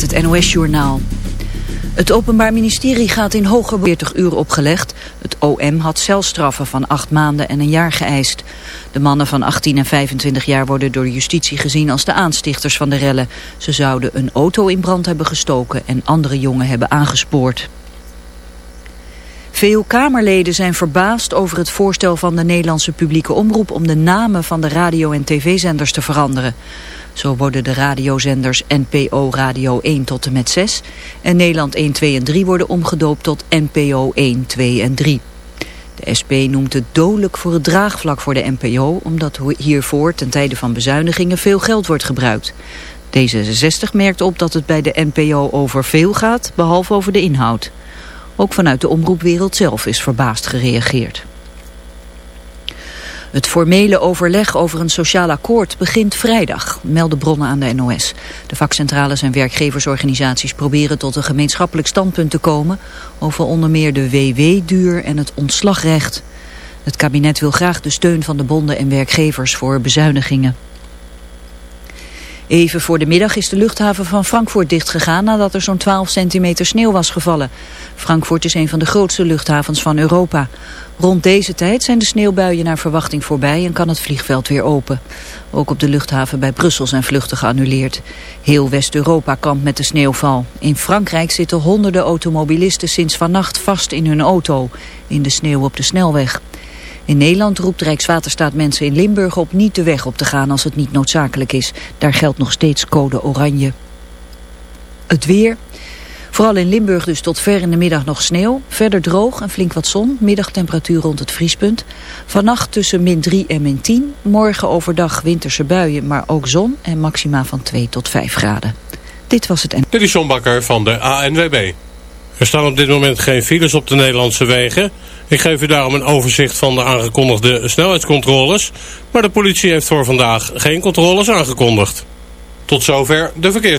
met het NOS-journaal. Het Openbaar Ministerie gaat in hoger 40 uur opgelegd. Het OM had celstraffen van 8 maanden en een jaar geëist. De mannen van 18 en 25 jaar worden door de justitie gezien als de aanstichters van de rellen. Ze zouden een auto in brand hebben gestoken en andere jongen hebben aangespoord. Veel Kamerleden zijn verbaasd over het voorstel van de Nederlandse publieke omroep om de namen van de radio- en tv-zenders te veranderen. Zo worden de radiozenders NPO Radio 1 tot en met 6 en Nederland 1, 2 en 3 worden omgedoopt tot NPO 1, 2 en 3. De SP noemt het dodelijk voor het draagvlak voor de NPO... omdat hiervoor ten tijde van bezuinigingen veel geld wordt gebruikt. D66 merkt op dat het bij de NPO over veel gaat, behalve over de inhoud. Ook vanuit de omroepwereld zelf is verbaasd gereageerd. Het formele overleg over een sociaal akkoord begint vrijdag, melden bronnen aan de NOS. De vakcentrales en werkgeversorganisaties proberen tot een gemeenschappelijk standpunt te komen over onder meer de WW-duur en het ontslagrecht. Het kabinet wil graag de steun van de bonden en werkgevers voor bezuinigingen. Even voor de middag is de luchthaven van Frankfurt dichtgegaan nadat er zo'n 12 centimeter sneeuw was gevallen. Frankfurt is een van de grootste luchthavens van Europa. Rond deze tijd zijn de sneeuwbuien naar verwachting voorbij en kan het vliegveld weer open. Ook op de luchthaven bij Brussel zijn vluchten geannuleerd. Heel West-Europa kampt met de sneeuwval. In Frankrijk zitten honderden automobilisten sinds vannacht vast in hun auto, in de sneeuw op de snelweg. In Nederland roept Rijkswaterstaat mensen in Limburg op niet de weg op te gaan als het niet noodzakelijk is. Daar geldt nog steeds code oranje. Het weer. Vooral in Limburg dus tot ver in de middag nog sneeuw. Verder droog en flink wat zon. Middagtemperatuur rond het vriespunt. Vannacht tussen min 3 en min 10. Morgen overdag winterse buien, maar ook zon. En maxima van 2 tot 5 graden. Dit was het. Dit is John Bakker van de ANWB. Er staan op dit moment geen files op de Nederlandse wegen. Ik geef u daarom een overzicht van de aangekondigde snelheidscontroles. Maar de politie heeft voor vandaag geen controles aangekondigd. Tot zover de verkeer.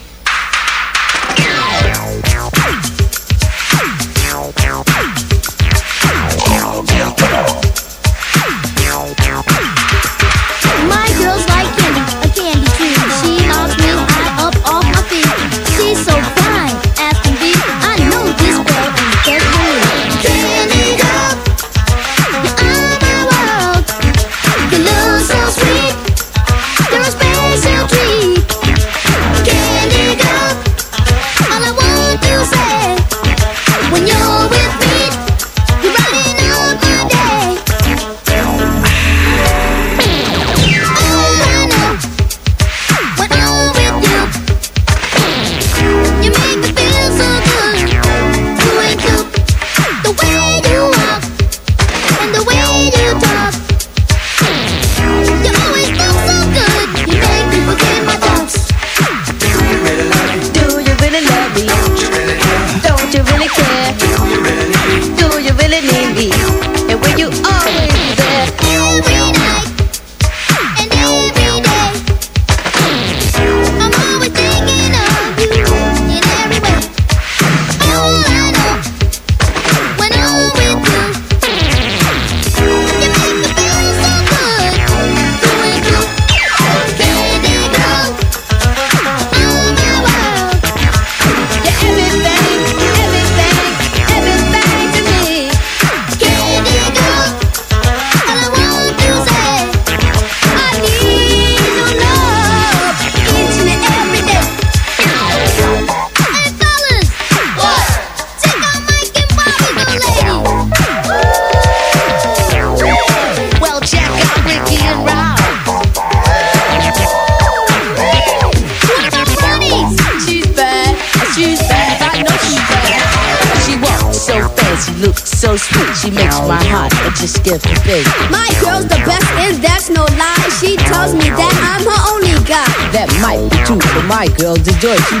girl's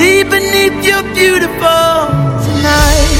see beneath your beautiful tonight?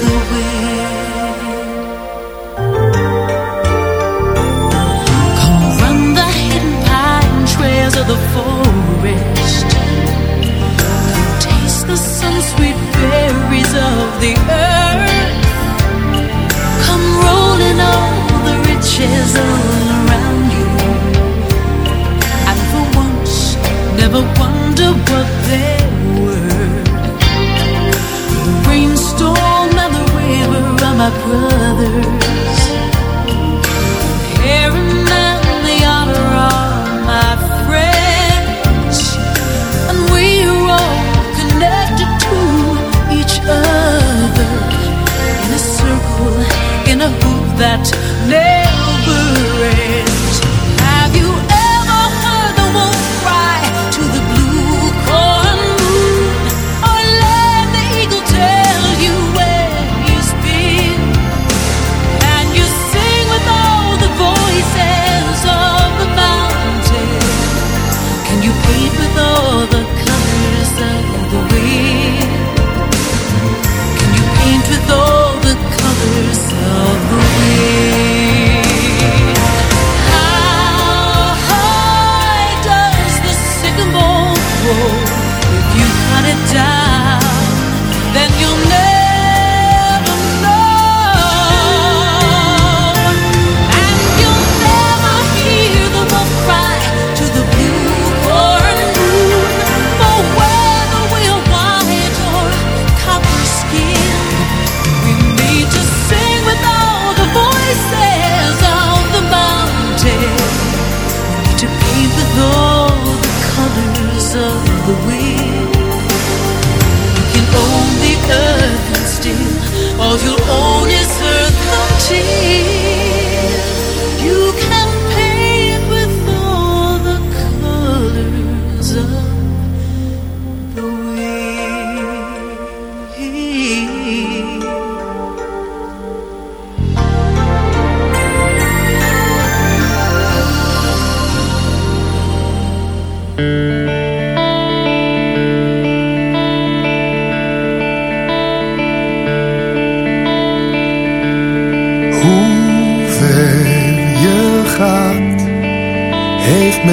the wind. Come run the hidden pine trails of the forest. Come taste the of the earth. Come roll in all the riches all around you. And for once, never wonder what dreams and the river of my brother.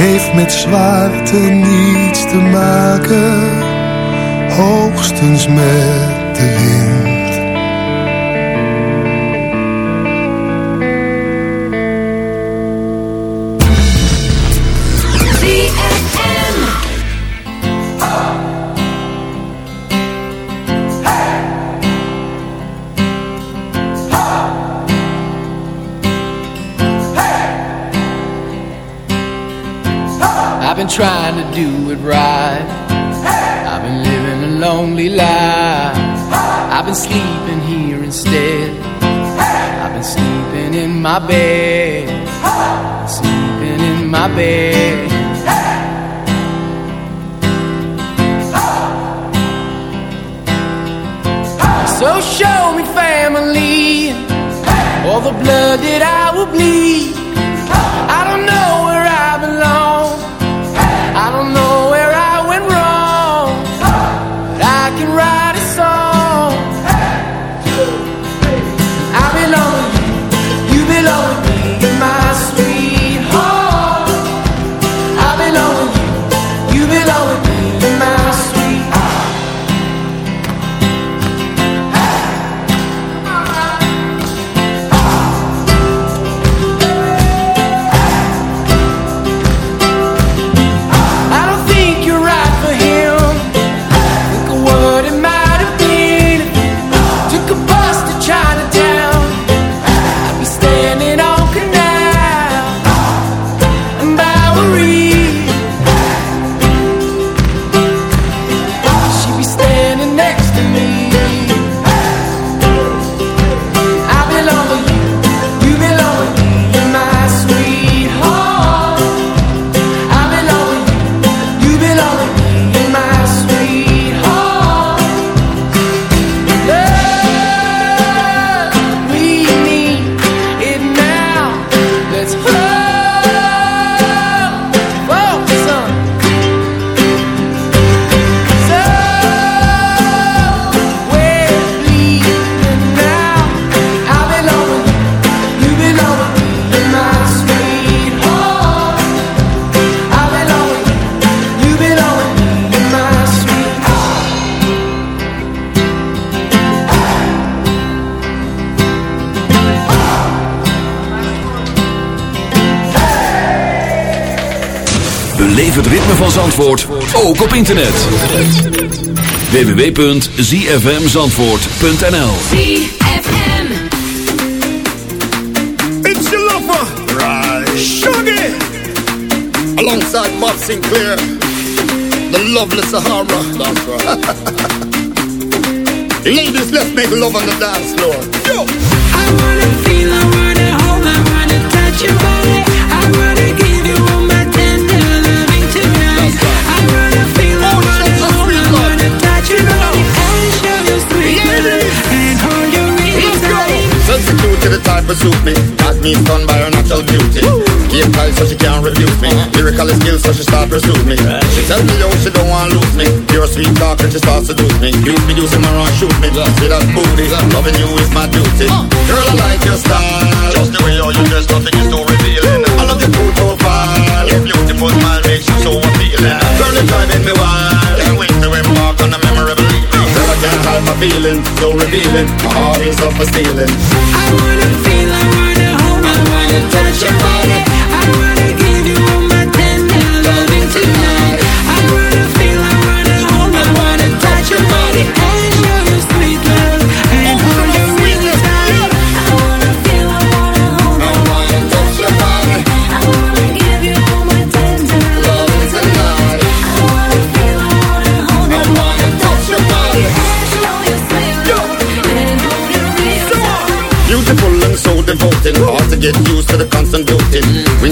Heeft met zwaarte niets te maken, hoogstens met de wind. Do it right. I've been living a lonely life. I've been sleeping here instead. I've been sleeping in my bed. Sleeping in my bed. So show me family, all the blood that I will bleed. Zandvoort ook op internet. www.zfmzandvoort.nl It's your lover, right? Shuggy, alongside Bob Sinclair, the lovely Sahara. That's right. Ladies, let's make love on the dance floor. Yo. I wanna feel, I wanna hold, I wanna touch your body. To the type of suit me. Got me stunned by her natural beauty. Game tight so she can't refuse me. Lyrical skills so she start pursue me. She tell me yo she don't want lose me. Pure sweet talk and she start seduce me. You be using my run shoot me. See that booty? Loving you is my duty. Girl I like your style. Just the way how you dress nothing is too revealing. I love your cool profile Your beautiful smile makes you so appealing. Girl it's driving me wild hide So revealing My heart is up for stealing I wanna feel, I wanna hold, I wanna touch your body. I wanna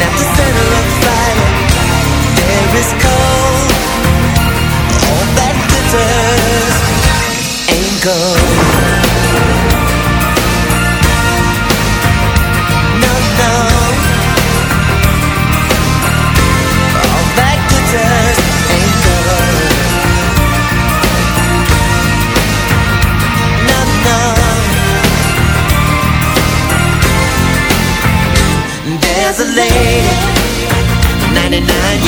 At the center of fire, there is cold. All that glitters ain't gold. 99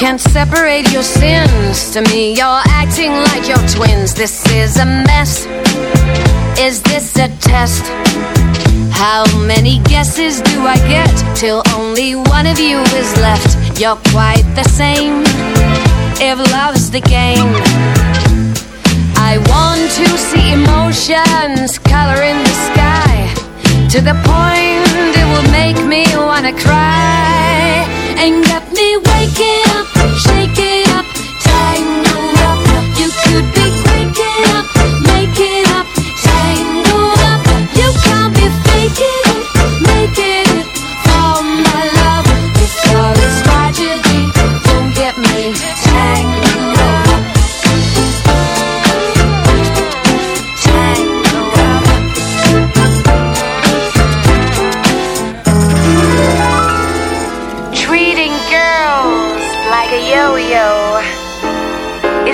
can't separate your sins. To me, you're acting like your twins. This is a mess. Is this a test? How many guesses do I get till only one of you is left? You're quite the same. If love's the game, I want to see emotions color in the sky to the point it will make me wanna cry and get me waking up, shaking up, tangled up. You could be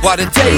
What a day,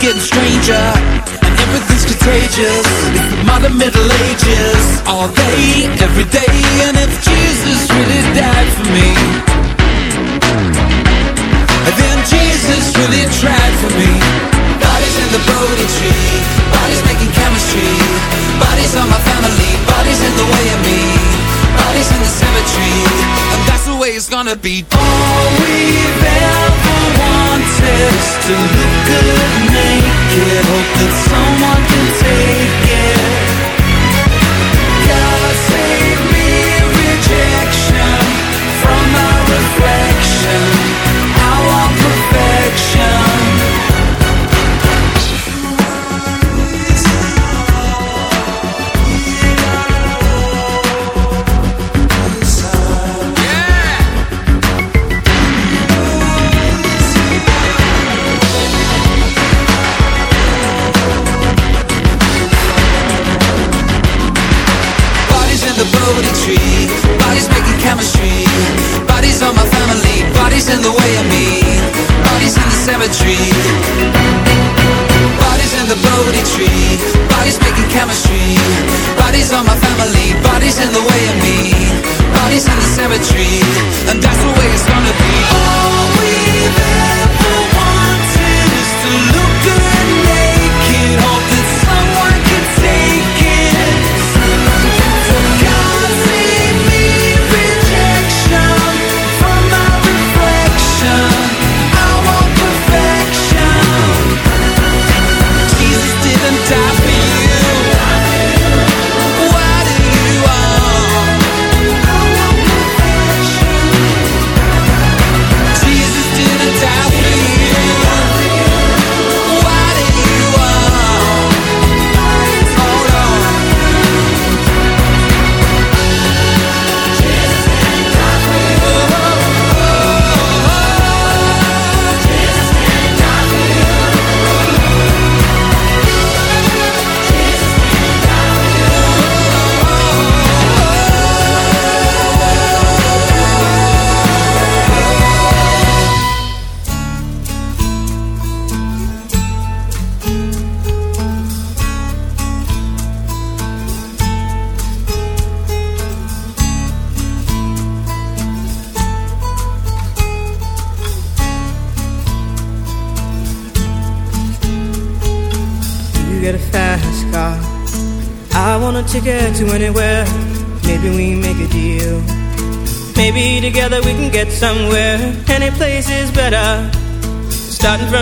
getting stranger. And everything's contagious. Modern Middle Ages. All day, every day. And if Jesus really died for me, then Jesus really tried for me. Bodies in the Bodhi tree, bodies making chemistry. Bodies on my family, bodies in the way of me. Bodies in the cemetery, and that's the way it's gonna be. All we've ever wanted is to look good naked. Hope that someone can take it. God save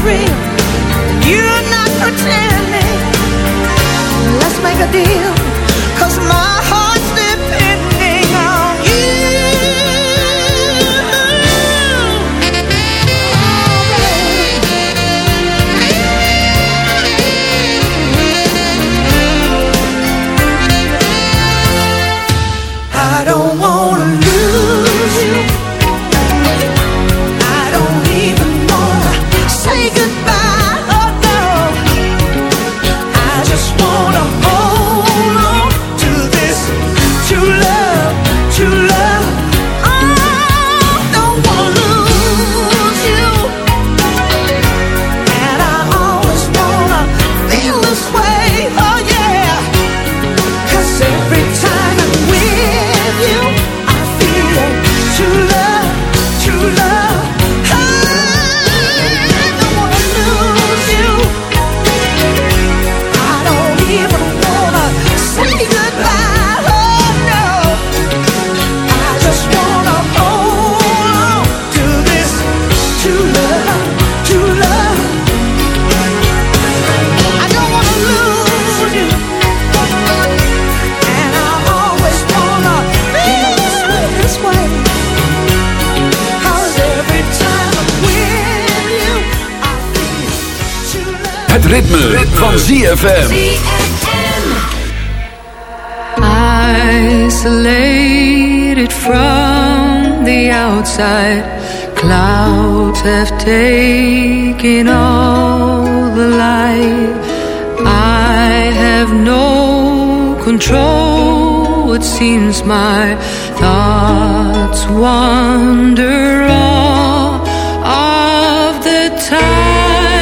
real. You're not pretending. Let's make a deal. ZFM. Isolated from the outside, clouds have taken all the light. I have no control, it seems my thoughts wander all of the time.